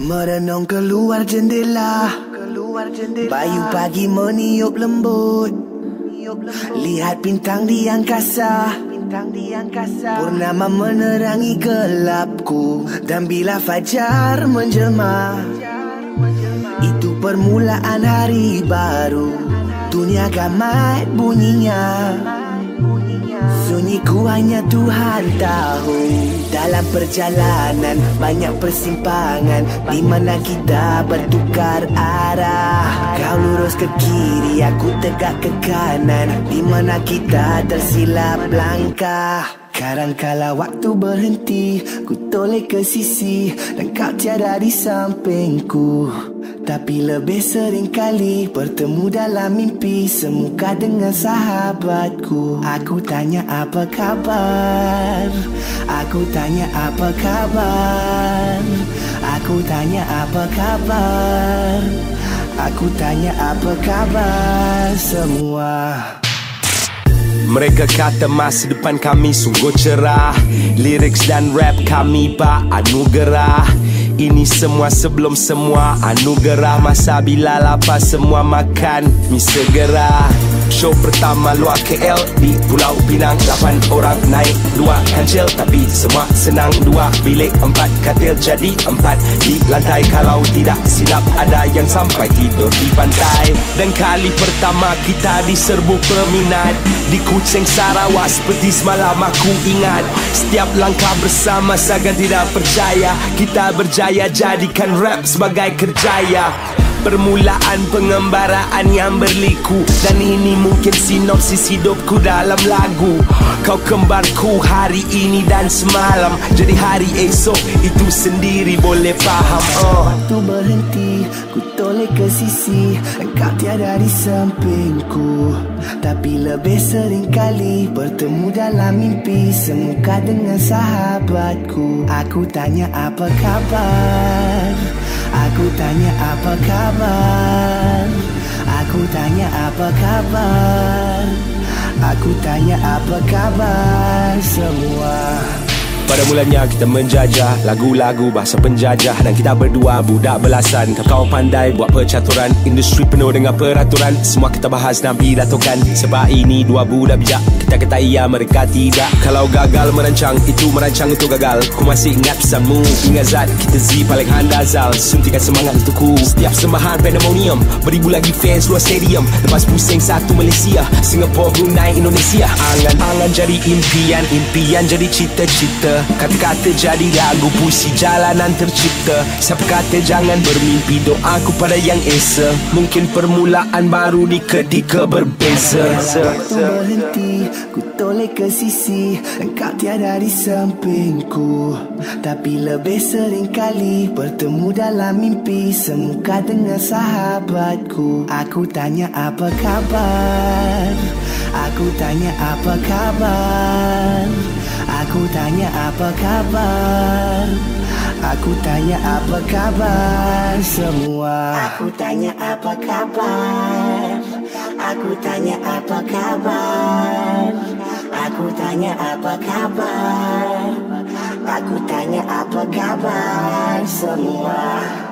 Merenung keluar jendela. Keluar jendela. Bayu pagi meniup lembut. Lihat bintang di angkasa. Bintang di angkasa. Purnama menerangi gelapku. Dan bila fajar menjelma. Itu permulaan hari baru. Dunia gamat bunyinya Sunyiku hanya Tuhan tahu. Dalam perjalanan banyak persimpangan. Di mana kita bertukar arah. Kau lurus ke kiri, aku tegak ke kanan. Di mana kita tersilap langkah. Kadangkala waktu berhenti Ku toleh ke sisi. Dan kau tiada di sampingku tapi lebih sering kali bertemu dalam mimpi Semuka dengan sahabatku. Aku tanya apa kabar Aku tanya apa kabar Aku tanya apa kabar Aku tanya apa kabar semua? Mereka kata masa depan kami sungguh cerah. Lyrics dan rap kami pak anugerah ini semua sebelum semua. Anugerah masa bila lapar semua makan. Mi segera Show pertama luar KL Di Pulau Pinang. Lapan orang naik Dua kancil. Tapi semua senang Dua bilik Empat katil. Jadi empat Di lantai. Kalau tidak silap Ada yang sampai tidur di pantai. Dan kali pertama kita diserbu peminat. Di Kucing Sarawak Seperti semalam aku ingat. Setiap langkah bersama Sagan tidak percaya. Kita berjaya jadikan rap sebagai kerjaya Permulaan pengembaraan yang berliku. Dan ini mungkin sinopsis hidupku dalam lagu. Kau kembarku hari ini dan semalam. Jadi hari esok itu sendiri boleh faham oh. Waktu berhenti ku toleh ke sisi. Engkau tiada di sampingku. Tapi lebih sering kali bertemu dalam mimpi. Semuka dengan sahabatku. Aku tanya apa kabar Aku tanya apa kabar? Aku tanya apa kabar? Aku tanya apa kabar semua pada mulanya kita menjajah lagu-lagu bahasa penjajah Dan kita berdua budak belasan. Kau pandai buat percaturan Industri penuh dengan peraturan. Semua kita bahas dan pidatokan Sebab ini dua budak bijak Kita kata iya mereka tidak. Kalau gagal merancang itu merancang untuk gagal. Ku masih ingat pesanmu Ingat zat. Kita Z paling handazal Suntikan semangat untukku. Setiap sembahan pandemonium Beribu lagi fans luar stadium. Lepas pusing satu Malaysia Singapore, Brunei, Indonesia. Angan-angan jadi impian Impian jadi cita-cita Kata-kata jadi lagu puisi jalanan tercipta. Siapa kata jangan bermimpi doaku pada yang esa. Mungkin permulaan baru di ketika berbeza. Waktu berhenti ku toleh ke sisi. Engkau tiada di sampingku. Tapi lebih sering kali bertemu dalam mimpi. Semuka dengan sahabatku. Aku tanya apa kabar Aku tanya apa kabar Aku tanya apa kabar Aku tanya apa kabar semua? Aku tanya apa kabar Aku tanya apa kabar Aku tanya apa kabar Aku tanya apa kabar semua